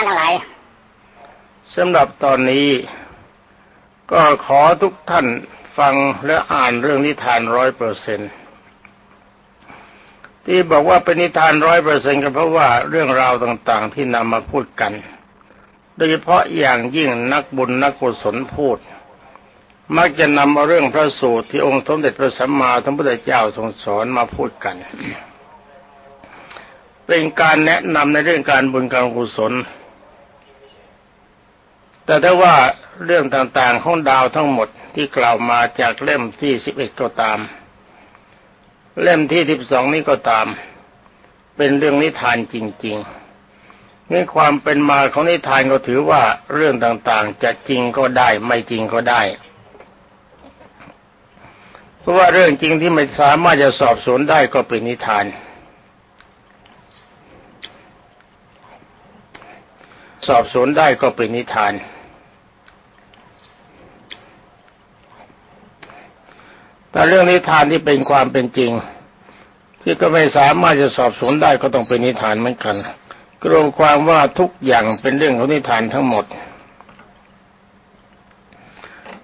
านทั้งหลายสำหรับตอนนี้ ก็ขอทุกท่านฟังและอ่านเรื่องนิทานร้อยเปอร์เซ็นที่บอกว่าเป็นนิทานร้อยเปอร์เซ็นก็เพราะว่าเรื่องราวต่างๆ ที่นำมาพูดกัน โดยเฉพาะอย่างยิ่งนักบุญนักกุศลพูด มักจะนำเอาเรื่องพระสูตรที่องค์สมเด็จพระสัมมาสัมพุทธเจ้าทรงสอนมาพูดกัน เป็นการแนะนำในเรื่องการบุญการกุศล แต่ถ้าว่าเรื่องต่างๆของดาวทั้งหมดที่กล่าวมาจากเล่มที่สิบเอ็ดก็ตาม เล่มที่สิบสองนี้ก็ตาม เป็นเรื่องนิทานจริงๆนี่ความเป็นมาของนิทานก็ถือว่าเรื่องต่างๆจะจริงก็ได้ไม่จริงก็ได้ เพราะว่าเรื่องจริงที่ไม่สามารถจะสอบสวนได้ก็เป็นนิทาน สอบสวนได้ก็เป็นนิทาน แต่เรื่องนิทานที่เป็นความเป็นจริง ที่ก็ไม่สามารถจะสอบสวนได้ก็ต้องเป็นนิทานเหมือนกันกรวมความว่าทุกอย่างเป็นเรื่องของนิทานทั้งหมด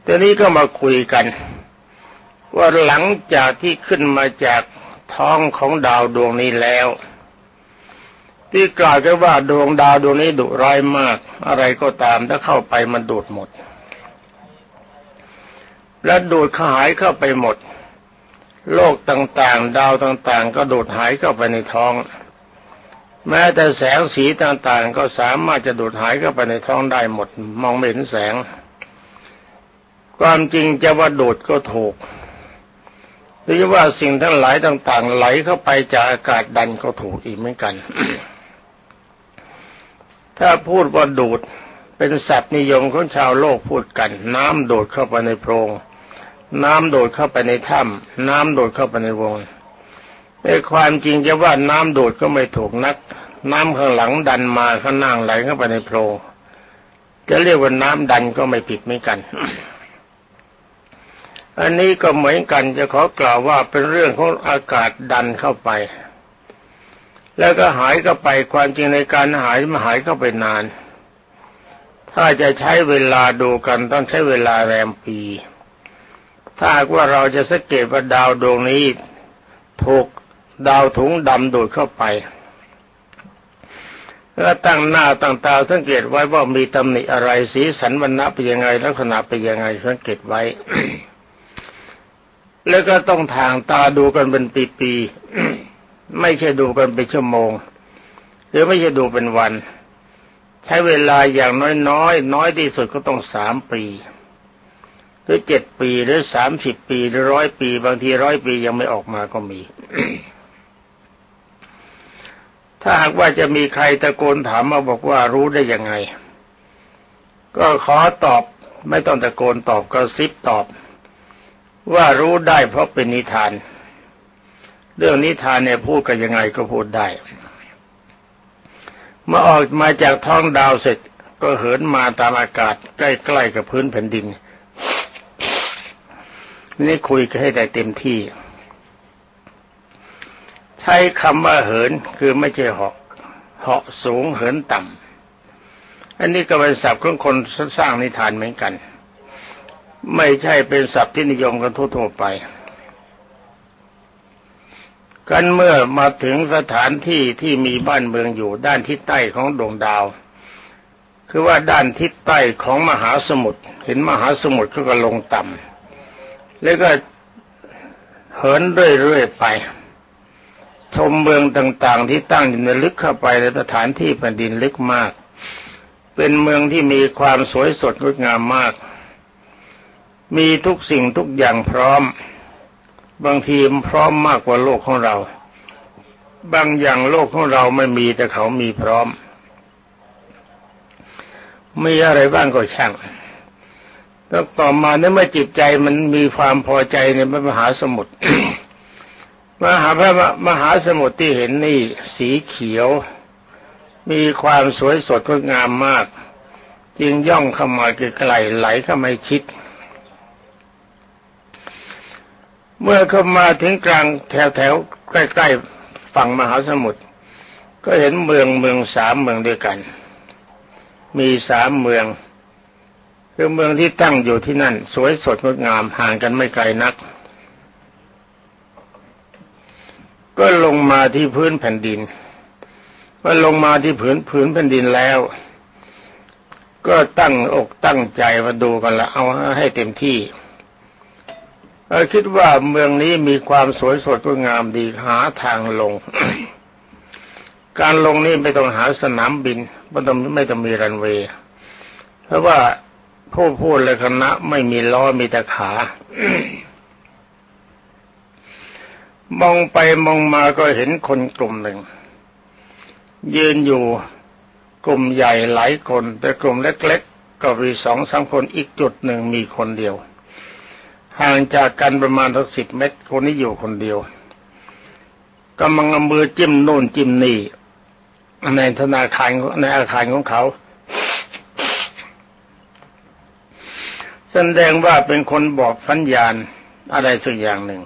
ทีนี้ก็มาคุยกัน ว่าหลังจากที่ขึ้นมาจากท้องของดาวดวงนี้แล้ว ที่กล่าวกันว่าดวงดาวดวงนี้ดุร้ายมาก อะไรก็ตามถ้าเข้าไปมันดูดหมด และดูดหายเข้าไปหมด โลกต่างๆ ดาวต่างๆ ก็ดูดหายเข้าไปในท้อง แม้แต่แสงสีต่างๆ ก็สามารถจะดูดหายเข้าไปในท้องได้หมด มองไม่เห็นแสง ความจริงจะว่าดูดก็ถูกหรือว่าสิ่งทั้งหลายต่าง ๆ ไหลเข้าไปจากอากาศดันก็ถูกอีกเหมือนกัน ถ้าพูดว่าดูดเป็นศัพท์นิยมของชาวโลกพูดกัน น้ำโดดเข้าไปในโพรง น้ำโดดเข้าไปในถ้ำน้ำโดดเข้าไปในวงแต่ความจริงจะว่าน้ำโดดก็ไม่ถูกนัก น้ำข้างหลังดันมาข้างหน้าไหลเข้าไปในโพรงจะเรียกว่าน้ำดันก็ไม่ผิดเหมือนกัน อันนี้ก็เหมือนกันจะขอกล่าวว่าเป็นเรื่องของอากาศดันเข้าไป แล้วก็หายเข้าไปความจริงในการหายมาหายเข้าไปนาน ถ้าจะใช้เวลาดูกันต้องใช้เวลาแรมปี ถ้าหากว่าเราจะสังเกตว่าดาวดวงนี้ถูกดาวถุงดำดูดเข้าไปแล้วตั้งหน้าตั้งตาสังเกตไว้ว่ามีตำหนิอะไรสีสันวรรณะเป็นยังไงลักษณะเป็นยังไงสังเกตไว้ แล้วก็ต้องทางตาดูกันเป็นปีๆไม่ใช่ดูกันเป็นชั่วโมง หรือไม่ใช่ดูเป็นวัน ใช้เวลาอย่างน้อยๆน้อยน้อยที่สุดก็ต้องสามปี หรือเจ็ดปีหรือสามสิบปีหรือร้อยปี บางทีร้อยปียังไม่ออกมาก็มี ถ้าหากว่าจะมีใครตะโกนถามมาบอกว่ารู้ได้ยังไง ก็ขอตอบไม่ต้องตะโกนตอบก็ซิบตอบ ว่ารู้ได้เพราะเป็นนิทาน เรื่องนิทานเนี่ยพูดกันยังไงก็พูดได้เมื่อออกมาจากท้องดาวเสร็จก็เหินมาตามอากาศใกล้ๆกับพื้นแผ่นดิน นี่คุยกันให้ได้เต็มที่ ใช้คำว่าเหินคือไม่ใช่เหาะเหาะสูงเหินต่ำอันนี้ก็เป็นศัพท์ของคนสร้างนิทานเหมือนกัน ไม่ใช่เป็นศัพท์ที่นิยมกันทั่วๆไปกันเมื่อมาถึงสถานที่ที่มีบ้านเมืองอยู่ด้านทิศใต้ของดวงดาว คือว่าด้านทิศใต้ของมหาสมุทรเห็นมหาสมุทรก็ลงต่ำ แล้วก็เหินเรื่อยๆไป ชมเมืองต่างๆ ที่ตั้งอยู่ในลึกเข้าไปในสถานที่แผ่นดินลึกมาก เป็นเมืองที่มีความสวยสดงดงามมาก มีทุกสิ่งทุกอย่างพร้อม บางทีพร้อมมากกว่าโลกของเรา บางอย่างโลกของเราไม่มีแต่เขามีพร้อม มีอะไรบ้างก็ช่าง แล้วต่อมาเนี่ยเมื่อจิตใจมันมีความพอใจในมหาสมุทรมหาพระมหาสมุทรที่เห็นนี่สีเขียว มีความสวยสดงดงามมาก จึงย่องเข้ามาไกลๆไหลเข้ามาชิด เมื่อเข้ามาถึงกลางแถวๆใกล้ๆฝั่งมหาสมุทรก็เห็นเมืองเมืองสามเมืองด้วยกัน มีสามเมือง คือเมืองที่ตั้งอยู่ที่นั่น สวยสดงดงามห่างกันไม่ไกลนัก ก็ลงมาที่พื้นแผ่นดินเมื่อลงมาที่ผืนผืนแผ่นดินแล้ว ก็ตั้งอกตั้งใจมาดูกันละเอาให้เต็มที่คิดว่าเมืองนี้มีความสวยสดงดงามดีหาทางลง การลงนี่ไม่ต้องหาสนามบินไม่ต้องไม่ต้องมีรันเวย์เพราะว่า ผู้พูดเลยคณะไม่มีล้อมีแต่ขามองไปมองมาก็เห็นคนกลุ่มหนึ่ง ยืนอยู่กลุ่มใหญ่หลายคน แต่กลุ่มเล็ก ๆ ก็มีสองสามคนอีกจุดหนึ่งมีคนเดียวห่างจากกันประมาณสักสิบเมตร คนนี้อยู่คนเดียวกำลังเอามือจิ้มโน่นจิ้มนี่ในธนาคารในอาคารของเขา แสดงว่าเป็นคนบอกสัญญาณอะไรสักอย่างหนึ่ง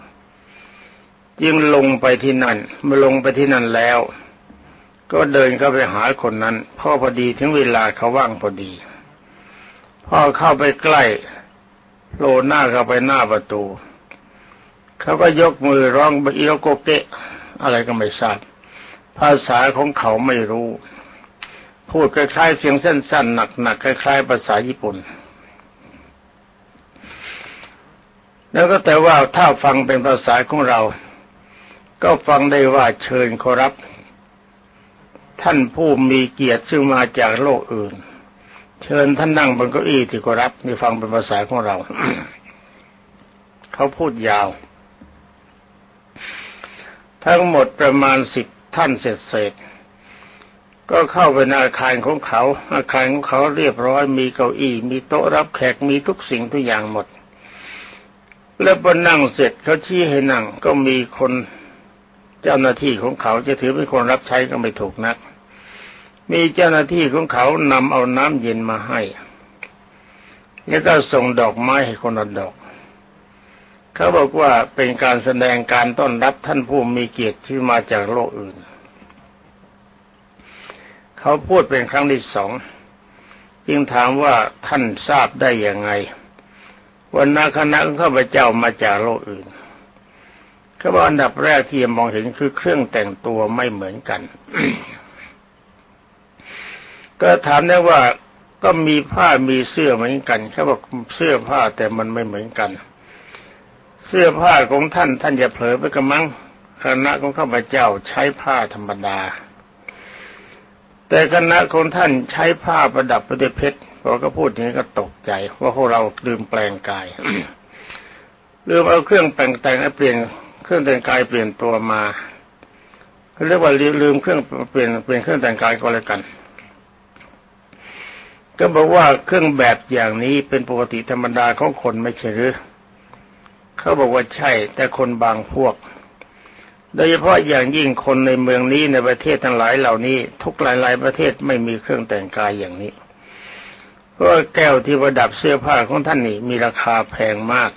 จึงลงไปที่นั่นเมื่อลงไปที่นั่นแล้ว ก็เดินเข้าไปหาคนนั้นพ่อพอดีถึงเวลาเขาว่างพอดีพ่อเข้าไปใกล้โลหน้าเข้าไปหน้าประตู เขาก็ยกมือร้องบอีโโกเกะ อะไรก็ไม่ทราบภาษาของเขาไม่รู้ พูดคล้ายๆเสียงสั้นๆหนักๆคล้ายๆภาษาญี่ปุ่น แล้วก็แต่ว่าถ้าฟังเป็นภาษาของเรา ก็ฟังได้ว่าเชิญขอรับ ท่านผู้มีเกียรติซึ่งมาจากโลกอื่น เชิญท่านนั่งบนเก้าอี้ที่ขอรับนี่ฟังเป็นภาษาของเรา เขาพูดยาว ทั้งหมดประมาณสิบท่านเสร็จเสร็จก็เข้าไปในอาคารของเขา อาคารของเขาเรียบร้อยมีเก้าอี้ มีโต๊ะรับแขกมีทุกสิ่งทุกอย่างหมด แล้วพอนั่งเสร็จเขาชี้ให้นั่งก็มีคนเจ้าหน้าที่ของเขาจะถือเป็นคนรับใช้ก็ไม่ถูกนัก มีเจ้าหน้าที่ของเขานำเอาน้ำเย็นมาให้ แล้วก็ส่งดอกไม้ให้คนละดอก เขาบอกว่าเป็นการแสดงการต้อนรับท่านผู้มีเกียรติที่มาจากโลกอื่น เขาพูดเป็นครั้งที่สองจึงถามว่าท่านทราบได้ยังไง วันนาคณะของข้าพเจ้ามาจากโลกอื่นเขาบอกอันดับแรกที่มองเห็นคือเครื่องแต่งตัวไม่เหมือนกัน ก็ถามได้ว่าก็มีผ้ามีเสื้อเหมือนกันเขาบอกเสื้อผ้าแต่มันไม่เหมือนกัน เสื้อผ้าของท่านท่านอย่าเผลอไปกระมังคณะของข้าพเจ้าใช้ผ้าธรรมดา แต่คณะของท่านใช้ผ้าประดับประด้วยเพชร พอก็พูดอย่างนี้ก็ตกใจว่าพวกเราลืมแปลงกายลืมเอาเครื่องแต่งแต่งเปลี่ยนเครื่องแต่งกายเปลี่ยนตัวมาเรียกว่าลืมเครื่องเปลี่ยนเปลี่ยนเครื่องแต่งกายก็แล้วกัน ก็บอกว่าเครื่องแบบอย่างนี้เป็นปกติธรรมดาของคนไม่ใช่หรือเขาบอกว่าใช่ แต่คนบางพวก โดยเฉพาะอย่างยิ่งคนในเมืองนี้ในประเทศทั้งหลายเหล่านี้ ทุกหลายๆประเทศไม่มีเครื่องแต่งกายอย่างนี้ เพราแก้วที่ประดับเสื้อผ้าของท่านนี่มีราคาแพงมาก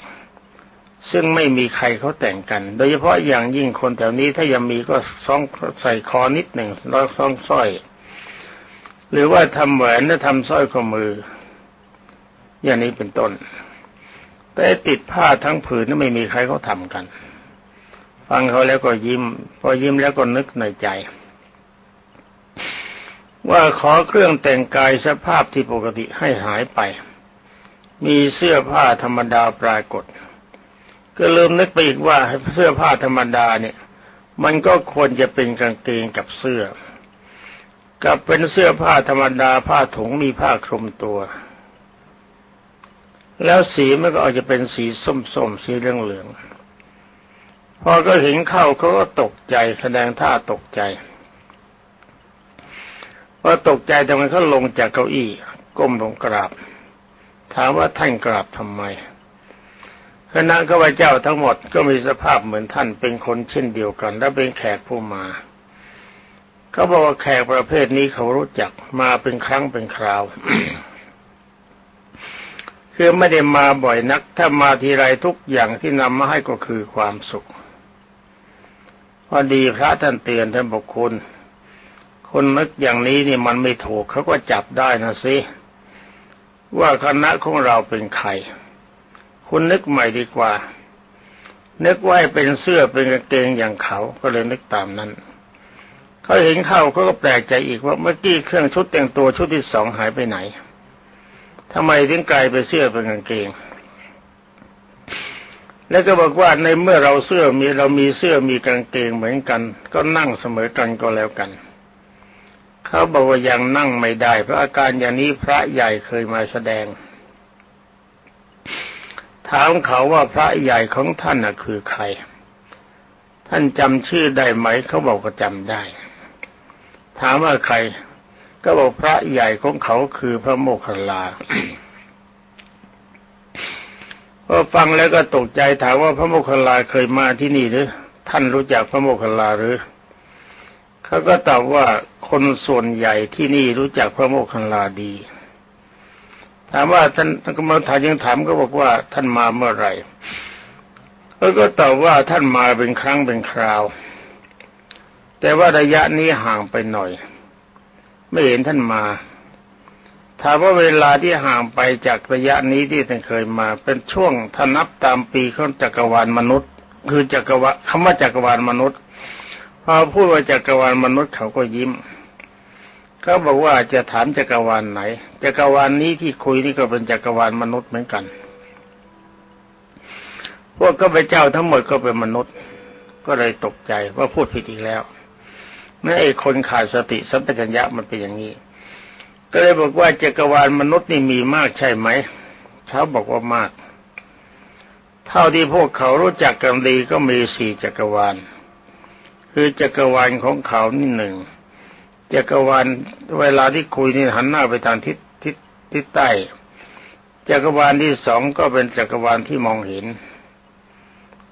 ซึ่งไม่มีใครเขาแต่งกัน โดยเฉพาะอย่างยิ่งคนแถวนี้ถ้ายังมีก็ซ่องใส่คอนิดหนึ่งร้อยซ่องสร้อย หรือว่าทำแหวนหรือทำสร้อยข้อมือ อย่างนี้เป็นต้น แต่ติดผ้าทั้งผืนนั้นไม่มีใครเขาทำกัน ฟังเขาแล้วก็ยิ้ม พอยิ้มแล้วก็นึกในใจ ว่าขอเครื่องแต่งกายสภาพที่ปกติให้หายไป มีเสื้อผ้าธรรมดาปรากฏ ก็ลืมนึกไปอีกว่าเสื้อผ้าธรรมดาเนี่ย มันก็ควรจะเป็นกางเกงกับเสื้อ กับเป็นเสื้อผ้าธรรมดาผ้าถุงมีผ้าคลุมตัว แล้วสีมันก็อาจจะเป็นสีส้มๆสีเหลืองๆพอก็เห็นเข้าเขาก็ตกใจแสดงท่าตกใจ พอตกใจแต่มันเขาลงจากเก้าอี้ก้มลงกราบ ถามว่าท่านกราบทำไมคณะข้าพเจ้าทั้งหมดก็มีสภาพเหมือนท่านเป็นคนเช่นเดียวกัน และเป็นแขกผู้มาเขาบอกว่าแขกประเภทนี้เขารู้จักมาเป็นครั้งเป็นคราวคือไม่ได้มาบ่อยนัก ถ้ามาทีไรทุกอย่างที่นำมาให้ก็คือความสุข พอดีพระท่านเตือนท่านบอกคุณ คนนึกอย่างนี้นี่มันไม่ถูกเขาก็จับได้นะสิว่าคณะของเราเป็นใคร คุณนึกใหม่ดีกว่า นึกว่าเป็นเสื้อเป็นกางเกงอย่างเขาก็เลยนึกตามนั้นเขาเห็นเข้าเขาก็แปลกใจอีกว่าเมื่อกี้เครื่องชุดแต่งตัวชุดที่สองหายไปไหนทำไมถึงกลายเป็นเสื้อเป็นกางเกง แล้วก็บอกว่าในเมื่อเราเสื้อมีเรามีเสื้อมีกางเกงเหมือนกัน ก็นั่งเสมอกันก็แล้วกัน เขาบอกว่ายังนั่งไม่ได้ เพราะอาการอย่างนี้พระใหญ่เคยมาแสดง ถามเขาว่าพระใหญ่ของท่านน่ะคือใคร ท่านจำชื่อได้ไหม เขาบอกก็จำได้ ถามว่าใคร ก็บอกพระใหญ่ของเขาคือพระโมคคัลลาพอฟังแล้วก็ตกใจถามว่าพระโมคคัลลาเคยมาที่นี่หรือ ท่านรู้จักพระโมคคัลลาหรือ เขาก็ตอบว่าคนส่วนใหญ่ที่นี่รู้จักพระโมคคัลลาดี ถามว่าท่านก็มาถามยังถามก็บอกว่าท่านมาเมื่อไหร่เขาก็ตอบว่าท่านมาเป็นครั้งเป็นคราว แต่ว่าระยะนี้ห่างไปหน่อย ไม่เห็นท่านมาถามว่าเวลาที่ห่างไปจากระยะนี้ที่ท่านเคยมาเป็นช่วงถ้านับตามปีของจักรวาลมนุษย์ คือจักรวาลคำว่าจักรวาลมนุษย์ พอพูดว่าจักรวาลมนุษย์เขาก็ยิ้มเขาบอกว่าจะถามจักรวาลไหนจักรวาลนี้ที่คุยนี่ก็เป็นจักรวาลมนุษย์เหมือนกัน พวกก็ไปเจ้าทั้งหมดก็เป็นมนุษย์ ก็เลยตกใจว่าพูดผิดอีกแล้วนั่นไอ้คนขาดสติสัมปชัญญะมันเป็นอย่างนี้ ก็เลยบอกว่าจักรวาลมนุษย์นี่มีมากใช่ไหมเขาบอกว่ามาก เท่าที่พวกเขารู้จักกันดีก็มีสี่จักรวาล คือจักรวาลของเขานี่หนึ่งจักรวาลเวลาที่คุยนี่หันหน้าไปทางทิศทิศทิศใต้จักรวาลที่สองก็เป็นจักรวาลที่มองเห็น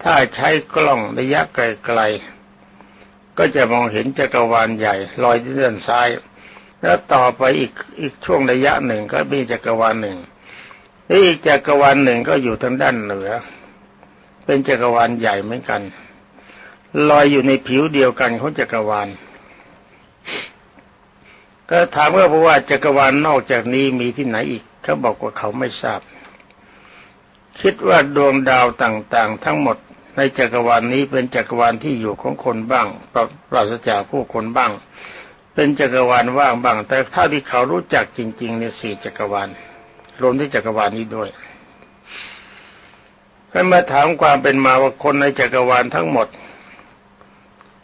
ถ้าใช้กล้องระยะไกลๆก็จะมองเห็นจักรวาลใหญ่ลอยที่ด้านซ้าย แล้วต่อไปอีกอีกช่วงระยะหนึ่งก็มีจักรวาลหนึ่งอีกจักรวาลหนึ่งก็อยู่ทางด้านเหนือ เป็นจักรวาลใหญ่เหมือนกัน ลอยอยู่ในผิวเดียวกันของจักรวาล ก็ถามว่าเพราะว่าจักรวาลนอกจากนี้มีที่ไหนอีก เขาบอกว่าเขาไม่ทราบ คิดว่าดวงดาวต่างๆ ทั้งหมดในจักรวาลนี้เป็นจักรวาลที่อยู่ของคนบ้างปราศจากผู้คนบ้าง เป็นจักรวาลว่างบ้าง แต่ถ้าที่เขารู้จักจริงๆในสี่จักรวาลรวมที่จักรวาลนี้ด้วยก็มาถามความเป็นมาว่าคนในจักรวาลทั้งหมด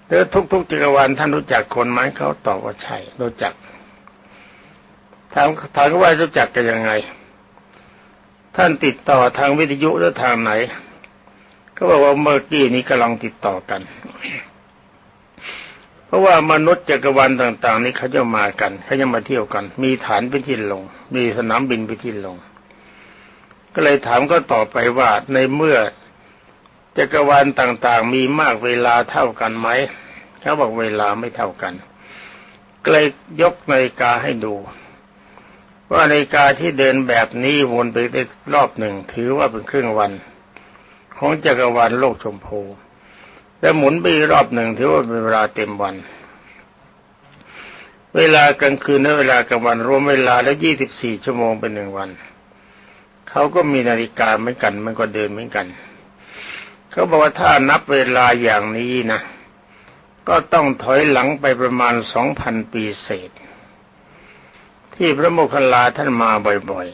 แล้วทุกๆจักรวาลท่านรู้จักคนไหมเขาตอบว่าใช่ รู้จักถามถามว่ารู้จักกันยังไง ท่านติดต่อทางวิทยุหรือทางไหน ก็บอกว่าเมื่อกี้นี้กำลังติดต่อกัน เพราะว่ามนุษย์จักรวาลต่าง ๆ นี้เขาจะมากันเขาจะมาเที่ยวกัน มีฐานไปที่ลง มีสนามบินไปที่ลง ก็เลยถามก็ต่อไปว่าในเมื่อ จักรวาลต่างๆ มีมากเวลาเท่ากันไหมเขาบอกเวลาไม่เท่ากันก็เลยยกนาฬิกาให้ดู ว่านาฬิกาที่เดินแบบนี้วนไปได้รอบหนึ่ง ถือว่าเป็นครึ่งวัน ของจักรวาลโลกชมพูและหมุนไปรอบหนึ่งถือว่าเป็นเวลาเต็มวัน เวลากลางคืนและเวลากลางวันรวมเวลาแล้วยี่สิบสี่ชั่วโมงเป็นหนึ่งวัน เขาก็มีนาฬิกาเหมือนกัน มันก็เดินเหมือนกัน เขาบอกว่าถ้านับเวลาอย่างนี้นะ ก็ต้องถอยหลังไปประมาณสองพันปีเศษ ที่พระโมคคัลลาท่านมาบ่อย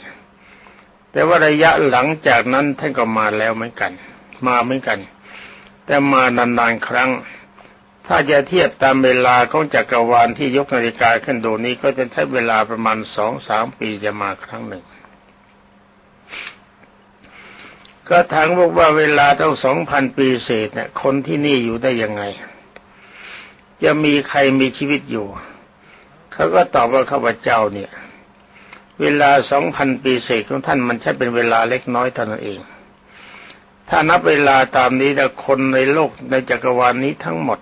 ๆ แต่ว่าระยะหลังจากนั้นท่านก็มาแล้วเหมือนกัน มาเหมือนกัน แต่มานานๆครั้ง ถ้าจะเทียบตามเวลาของจักรวาลที่ยกนาฬิกาขึ้นดูนี้ก็จะใช้เวลาประมาณสองสามปีจะมาครั้งหนึ่ง ก็ถามบอกว่าเวลาตั้งสองพันปีเศษเนี่ยคนที่นี่อยู่ได้ยังไง จะมีใครมีชีวิตอยู่ เขาก็ตอบว่าข้าพเจ้าเนี่ย เวลาสองพันปีเศษของท่านมันใช่เป็นเวลาเล็กน้อยเท่านั้นเอง ถ้านับเวลาตามนี้แล้วคนในโลกในจักรวาลนี้ทั้งหมด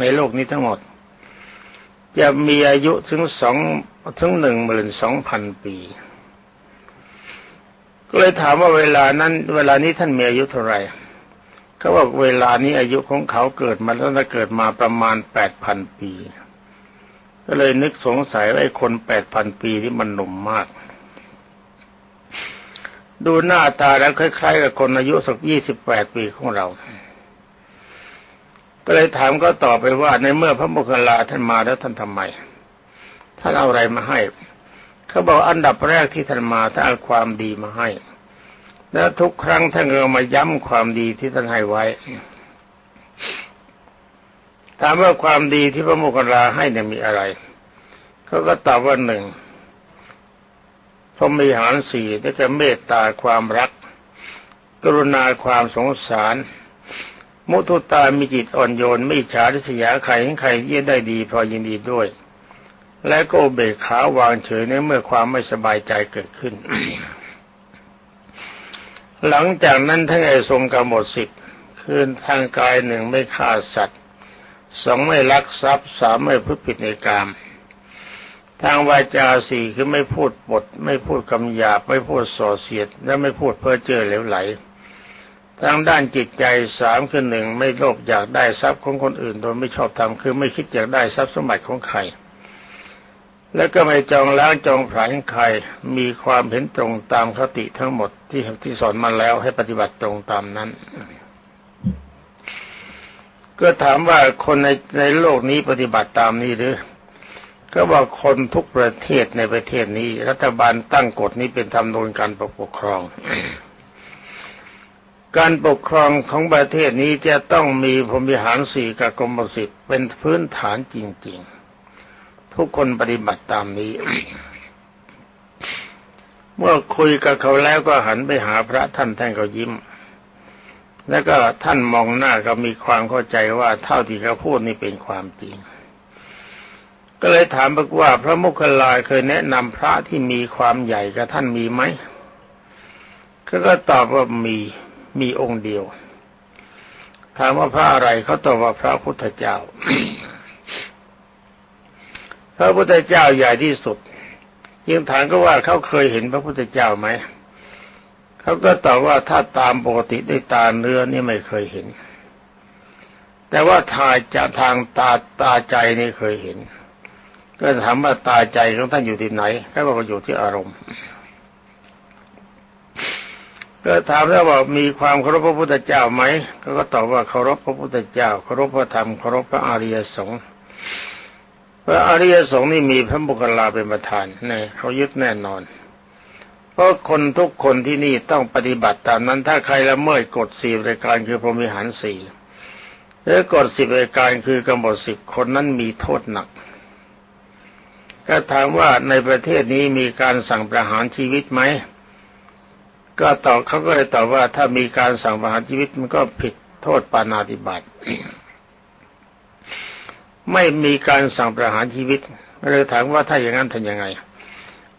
ในโลกนี้ทั้งหมด จะมีอายุถึงสองถึงหนึ่งหมื่นสองพันปี ก็เลยถามว่าเวลานั้น เวลานี้ท่านมีอายุเท่าไหร่เขาบอกเวลานี้อายุของเขาเกิดมาตั้งแต่เกิดมาประมาณแปดพันปี ก็เลยนึกสงสัยว่าไอ้คนแปดพันปีที่มันหนุ่มมาก ดูหน้าตาแล้วคล้ายๆกับคนอายุสักยี่สิบแปดปีของเรา ก็เลยถามก็ตอบไปว่าในเมื่อพระโมคคัลลาท่านมาแล้วท่านทำไม ท่านเอาอะไรมาให้ เขาบอกอันดับแรกที่ท่านมาท่านเอาความดีมาให้ แล้วทุกครั้งท่านก็มาย้ำความดีที่ท่านให้ไว้ถามว่าความดีที่พระโมคคัลลาให้เนี่ยมีอะไรเขาก็ตอบว่าหนึ่งพรหมีหารสี่ได้แก่เมตตาความรัก กรุณาความสงสาร มุทุตามีจิตอ่อนโยน ไม่ฉาทิษยาใครให้ใครเยี่ยได้ดีพอยินดีด้วย และก็เบกขาวางเฉยในเมื่อความไม่สบายใจเกิดขึ้น หลังจากนั้นท่านไอทรงกำหนดสิบคือทางกายหนึ่งไม่ฆ่าสัตว์สองไม่ลักทรัพย์สามไม่พูดผิดในกามทางวาจาสี่คือไม่พูดบทไม่พูดคำหยาบ ไม่พูดส่อเสียด และไม่พูดเพ้อเจ้อเหลวไหล ทางด้านจิตใจสามคือหนึ่งไม่โลภอยากได้ทรัพย์ของคนอื่น โดยไม่ชอบทำคือไม่คิดอยากได้ทรัพย์สมบัติของใคร และก็ไม่จองล้างจองผลาญใครมีความเห็นตรงตามคติทั้งหมดที่ที่สอนมาแล้วให้ปฏิบัติตรงตามนั้น ก็ถามว่าคนในในโลกนี้ปฏิบัติตามนี้หรือ ก็บอกคนทุกประเทศในประเทศนี้ รัฐบาลตั้งกฎนี้เป็นธรรมนูญการปกครอง การปกครองของประเทศนี้จะต้องมีพรมิหารสี่กับกรมสิทธิ์เป็นพื้นฐานจริง ๆ ทุกคนปฏิบัติตามนี้ เมื่อคุยกับเขาแล้วก็หันไปหาพระท่านท่านก็ยิ้ม แล้วก็ท่านมองหน้าก็มีความเข้าใจว่าเท่าที่เขาพูดนี่เป็นความจริง ก็เลยถามบอกว่า พระมุคลายเคยแนะนำพระที่มีความใหญ่กับท่านมีไหมเขาก็ตอบว่ามีมีองค์เดียว ถามว่าพระอะไรเขาตอบว่าพระพุทธเจ้า พระพุทธเจ้าใหญ่ที่สุดยังถามก็ว่าเขาเคยเห็นพระพุทธเจ้าไหมเขาก็ตอบว่าถ้าตามปกติด้วยตาเนื้อนี่ไม่เคยเห็น แต่ว่าทายจะทางตาตาใจนี่เคยเห็น ก็ถามว่าตาใจของท่านอยู่ที่ไหนเขาบอกว่าอยู่ที่อารมณ์ก็ถามแล้วว่ามีความเคารพพระพุทธเจ้าไหมเขาก็ตอบว่าเคารพพระพุทธเจ้าเคารพพระธรรมเคารพพระอริยสงฆ์ พระอริยสงฆ์นี่มีพระบุคลาเป็นประธานเนี่ยเขายึดแน่นอน เพราะคนทุกคนที่นี่ต้องปฏิบัติตามนั้น ถ้าใครละเมิดกฎสี่รายการคือพรหมิหารสี่หรือกฎสิบรายการคือกำหนดสิบคนนั้นมีโทษหนัก ก็ถามว่าในประเทศนี้มีการสั่งประหารชีวิตไหมก็ตอบเขาก็เลยตอบว่าถ้ามีการสั่งประหารชีวิตมันก็ผิดโทษปานาติบาต ไม่มีการสั่งประหารชีวิตเลยถามว่าถ้าอย่างนั้นทำยังไง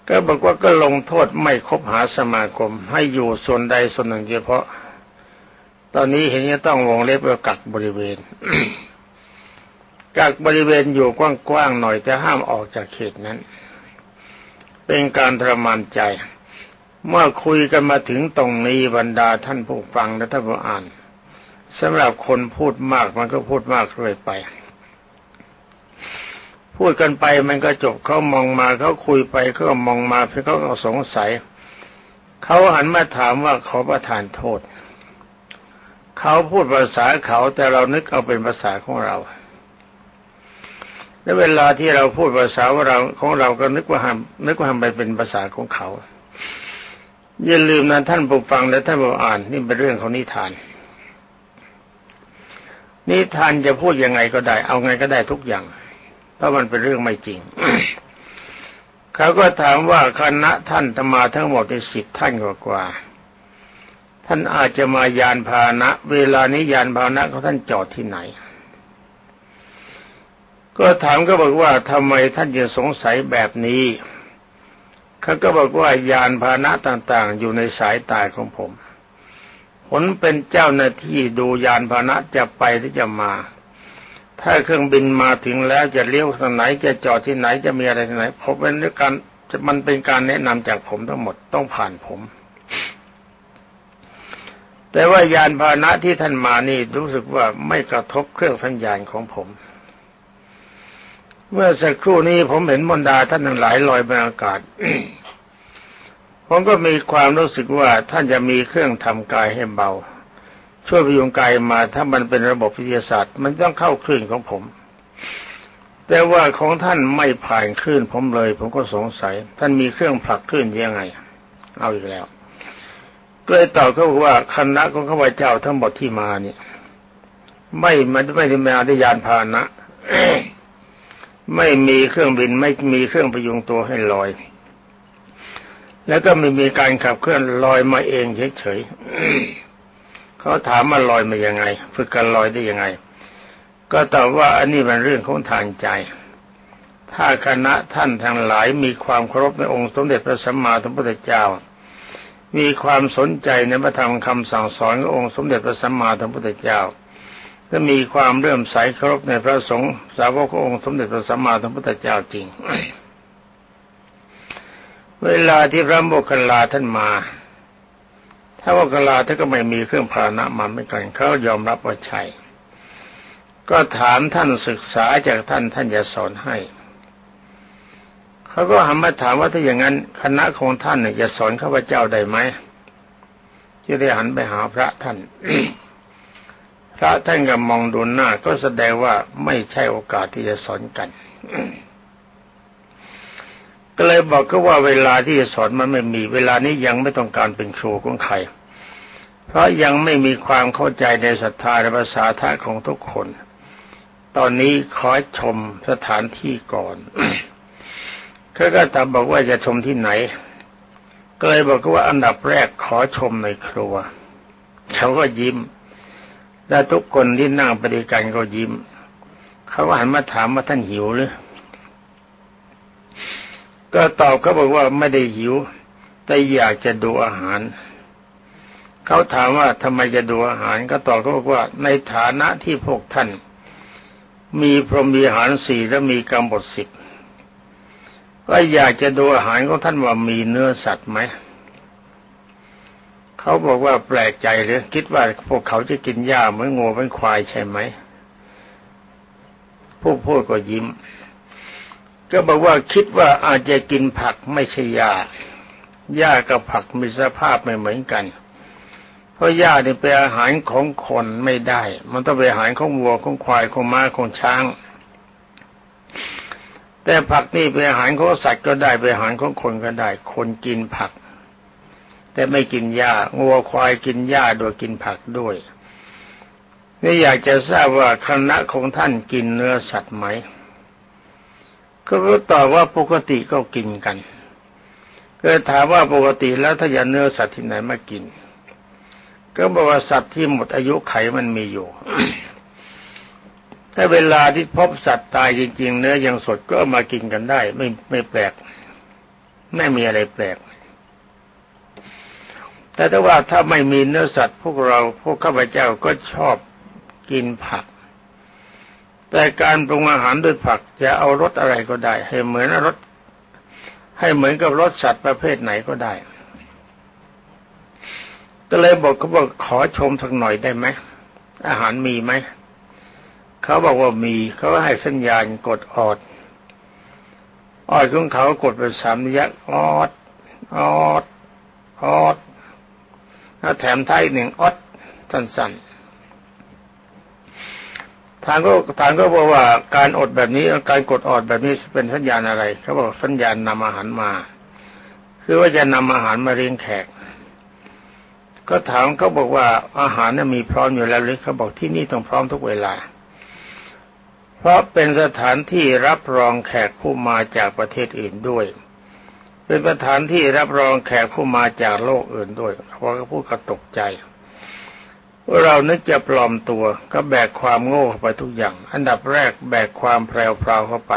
ก็บอกว่าก็ลงโทษไม่คบหาสมาคม ให้อยู่ส่วนใดส่วนหนึ่งเฉพาะ ตอนนี้เห็นจะต้องวงเล็บว่ากักบริเวณกักบริเวณอยู่กว้างๆหน่อยแต่ห้ามออกจากเขตนั้น เป็นการทรมานใจ เมื่อคุยกันมาถึงตรงนี้บรรดาท่านผู้ฟังและท่านผู้อ่านสำหรับคนพูดมากมันก็พูดมากเรื่อยไป พูดกันไปมันก็จบเขามองมาเขาคุยไปเขาก็มองมาเพื่อเขาก็สงสัยเขาหันมาถามว่าขอประทานโทษเขาพูดภาษาเขาแต่เรานึกเอาเป็นภาษาของเราและเวลาที่เราพูดภาษาของเราของเราก็นึกว่านึกว่ามันเป็นภาษาของเขาอย่าลืมนะท่านผู้ฟังและท่านผู้อ่านนี่เป็นเรื่องของนิทาน นิทานจะพูดยังไงก็ได้ เอาไงก็ได้ทุกอย่าง เพราะมันเป็นเรื่องไม่จริง เขาก็ถามว่าคณะท่านธรรมาทั้งหมดในสิบท่านกว่าท่านอาจจะมายานพาหนะ เวลานี้ยานพาหนะเขาท่านจอดที่ไหน ก็ถามก็บอกว่าทำไมท่านจะสงสัยแบบนี้ เขาก็บอกว่ายานพาหนะต่างๆ อยู่ในสายตาของผม ผลเป็นเจ้าหน้าที่ดูยานพาหนะจะไปหรือจะมา ถ้าเครื่องบินมาถึงแล้วจะเลี้ยวทางไหนจะจอดที่ไหนจะมีอะไรที่ไหนผมเป็นเรื่องการมันเป็นการแนะนำจากผมทั้งหมดต้องผ่านผม แต่ว่ายานพาหนะที่ท่านมานี่รู้สึกว่าไม่กระทบเครื่องสัญญาณของผม เมื่อสักครู่นี้ผมเห็นมนดาท่านทั้งหลายลอยบนอากาศผมก็มีความรู้สึกว่าท่านจะมีเครื่องทำกายให้เบา ช่วยพยุงกายมาถ้ามันเป็นระบบวิทยาศาสตร์ มันต้องเข้าคลื่นของผม แต่ว่าของท่านไม่ผ่านคลื่นผมเลย ผมก็สงสัย ท่านมีเครื่องผลักคลื่นยังไง เอาอีกแล้วก็เลยตอบเขาว่าคณะของข้าพเจ้าทั้งหมดที่มาเนี่ย ไม่มันไม่ได้มาด้วยยานพาหนะไม่มีเครื่องบินไม่มีเครื่องพยุงตัวให้ลอย แล้วก็ไม่มีการขับเคลื่อนลอยมาเองเฉยๆ เขาถามมาลอยมายังไง ฝึกกันลอยได้ยังไง ก็ตอบว่าอันนี้เป็นเรื่องของทางใจ ถ้าคณะท่านทั้งหลายมีความเคารพในองค์สมเด็จพระสัมมาสัมพุทธเจ้า มีความสนใจในพระธรรมคำสั่งสอนขององค์สมเด็จพระสัมมาสัมพุทธเจ้าก็มีความเริ่มใสเคารพในพระสงฆ์สาวกขององค์สมเด็จพระสัมมาสัมพุทธเจ้าจริง เวลาที่พระโมคคัลลาท่านมา ถ้าโมคคัลาท่านก็ไม่มีเครื่องพาหนะมาไม่กันเขายอมรับว่าใช่ก็ถามท่านศึกษาจากท่านท่านจะสอนให้เขาก็หันมาถามว่าถ้าอย่างนั้นคณะของท่านเนี่ยจะสอนข้าพเจ้าได้ไหมจะได้หันไปหาพระท่านพระท่านก็มองดูหน้าก็แสดงว่าไม่ใช่โอกาสที่จะสอนกัน ก็เลยบอกก็ว่าเวลาที่จะสอนมันไม่มี เวลานี้ยังไม่ต้องการเป็นครูของใคร เพราะยังไม่มีความเข้าใจในศรัทธาในภาษาท่าของทุกคน ตอนนี้ขอชมสถานที่ก่อนเขาก็ตามบอกว่าจะชมที่ไหน ก็เลยบอกว่าอันดับแรกขอชมในครัว เขาก็ยิ้ม แล้วทุกคนที่นั่งปฏิกันก็ยิ้ม เขาหันมาถามว่าท่านหิวหรือ ก็ตอบเขาบอกว่าไม่ได้หิว แต่อยากจะดูอาหาร เขาถามว่าทำไมจะดูอาหาร ก็ตอบเขาบอกว่า ในฐานะที่พวกท่าน มีพรหมีอาหารสี่และมีกรรมบทสิบก็อยากจะดูอาหารของท่านว่ามีเนื้อสัตว์ไหมเขาบอกว่าแปลกใจหรือคิดว่าพวกเขาจะกินหญ้าเหมือนงูเหมือนควายใช่ไหมผู้พูดก็ยิ้ม ก็บอกว่าคิดว่าอาจจะกินผักไม่ใช่หญ้าหญ้ากับผักมีสภาพไม่เหมือนกัน เพราะหญ้านี่เป็นอาหารของคนไม่ได้ มันต้องเป็นอาหารของวัวของควายของม้าของช้าง แต่ผักนี่เป็นอาหารของสัตว์ก็ได้เป็นอาหารของคนก็ได้ คนกินผัก แต่ไม่กินหญ้างัวควายกินหญ้าโดยกินผักด้วยนี่อยากจะทราบว่าคณะของท่านกินเนื้อสัตว์ไหม ก็ตอบว่าปกติก็กินกันก็ถามว่าปกติแล้วถ้าอย่าเนื้อสัตว์ที่ไหนมากิน ก็บอกว่าสัตว์ที่หมดอายุไขมันมีอยู่ ถ้าเวลาที่พบสัตว์ตายจริงๆ เนื้อยังสดก็มากินกันได้ ไม่ไม่แปลก ไม่มีอะไรแปลก แต่ถ้าว่าถ้าไม่มีเนื้อสัตว์พวกเราพวกข้าพเจ้าก็ชอบกินผัก แต่การปรุงอาหารด้วยผักจะเอารสอะไรก็ได้ ให้เหมือนรสให้เหมือนกับรสสัตว์ประเภทไหนก็ได้ ก็เลยบอกเขาบอกขอชมสักหน่อยได้ไหมอาหารมีไหมเขาบอกว่ามีเขาให้สัญญาณกดออดออดของเขากดเป็นสามยักออดออดออดแล้วแถมท้ายหนึ่งอดสั้นๆ ทางก็ทางก็บอกว่าการอดแบบนี้การกดออดแบบนี้เป็นสัญญาณอะไรเขาบอกสัญญาณนำอาหารมา คือว่าจะนำอาหารมาเลี้ยงแขก ก็ถามเขาบอกว่าอาหารน่ะมีพร้อมอยู่แล้วหรือเขาบอกที่นี่ต้องพร้อมทุกเวลา เพราะเป็นสถานที่รับรองแขกผู้มาจากประเทศอื่นด้วย เป็นประธานที่รับรองแขกผู้มาจากโลกอื่นด้วยเพราก็พูดกระตกใจ เรานึกจะปลอมตัวก็แบกความโง่เข้าไปทุกอย่าง อันดับแรกแบกความแพรวพราเข้าไป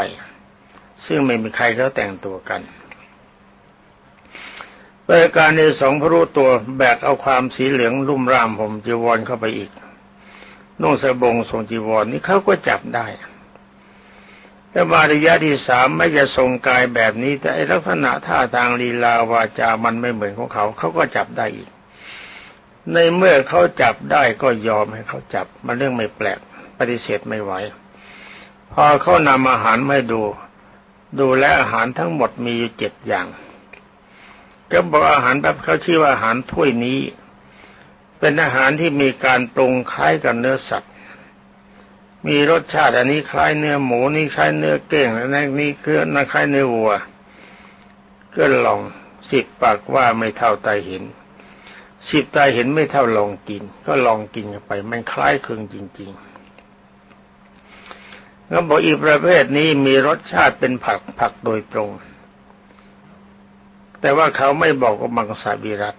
ซึ่งไม่มีใครเขาแต่งตัวกันปรายการในสองพระรูตัวแบกเอาความสีเหลืองรุ่มร่ามผมจีวรเข้าไปอีกนุ่งสบงทรงจีวรนี่เขาก็จับได้แต่มาระยะที่สามไม่จะทรงกายแบบนี้ แต่ลักษณะท่าทางลีลาวาจามันไม่เหมือนของเขา เขาก็จับได้อีก ในเมื่อเขาจับได้ก็ยอมให้เขาจับ มันเรื่องไม่แปลก ปฏิเสธไม่ไหว พอเขานำอาหารมาดู ดูแลอาหารทั้งหมดมีอยู่เจ็ดอย่าง ก็บอกอาหารแบบเขาชื่อว่าอาหารถ้วยนี้ เป็นอาหารที่มีการปรุงคล้ายกับเนื้อสัตว์ มีรสชาติอันนี้คล้ายเนื้อหมูนี่คล้ายเนื้อเก้งและนี่เครือคล้ายเนื้อวัว ก็ลองสิบปากว่าไม่เท่าตาเห็น สิบตาเห็นไม่เท่าลองกิน ก็ลองกินกันไปมันคล้ายคลึงจริง ๆ แล้วบอกอีกประเภทนี้มีรสชาติเป็นผักผักโดยตรง แต่ว่าเขาไม่บอกว่ามังสวิรัต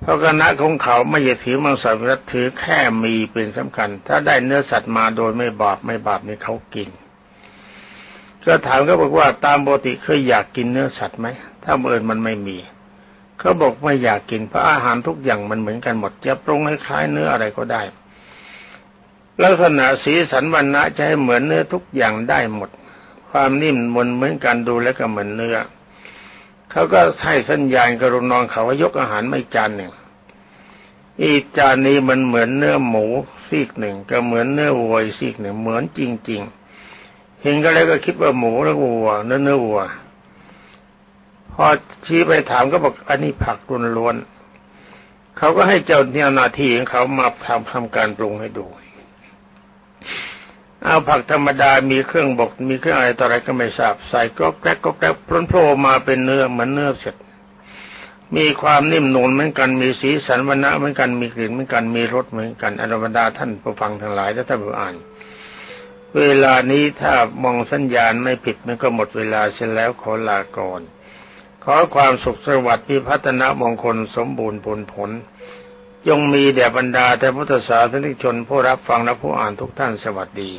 เพราะคณะของเขาไม่จะถือมังสวิรัตถือแค่มีเป็นสำคัญ ถ้าได้เนื้อสัตว์มาโดยไม่บาปไม่บาปนี่เขากินก็ถามก็บอกว่าตามปกติเคยอยากกินเนื้อสัตว์ไหมถ้าเมื่อมันไม่มี เขาบอกไม่อยากกินเพราะอาหารทุกอย่างมันเหมือนกันหมดจะปรุงให้คล้ายเนื้ออะไรก็ได้ ลักษณะสีสันวันณะจะให้เหมือนเนื้อทุกอย่างได้หมด ความนิ่มมนเหมือนกันดูแล้วก็เหมือนเนื้อเขาก็ให้สัญญาณกรุณองเขาว่ายกอาหารไม่จานหนึ่งอีกจานนี้มันเหมือนเนื้อหมูซีกหนึ่งก็เหมือนเนื้อวัวซีกหนึ่งเหมือนจริง ๆ เห็นก็แล้วก็คิดว่าหมูแล้ววัวเนื้อเนื้อวัว พอชี้ไปถามก็บอกอันนี้ผักล้วนๆเขาก็ให้เจ้าเนี่ยนาทีของเขามาทำทำการปรุงให้ดู เอาผักธรรมดามีเครื่องบกมีเครื่องอะไรต่ออะไรก็ไม่ทราบใส่ก็แกรกก็แกรกพล้นโผล่มาเป็นเนื้อเหมือนเนื้อเสร็จ มีความนิ่มนูนเหมือนกันมีสีสันวรรณะเหมือนกันมีกลิ่นเหมือนกันมีรสเหมือนกันอนุบรรดาท่านผู้ฟังทั้งหลายและท่านผู้อ่านเวลานี้ถ้ามองสัญญาณไม่ผิดมันก็หมดเวลาเสร็จแล้วขอลาก่อน ขอความสุขสวัสดิ์พิพัฒนามงคลสมบูรณ์ผลผลจงมีแด่บรรดาแต่พุทธศาสนิกชนผู้รับฟังและผู้อ่านทุกท่านสวัสดี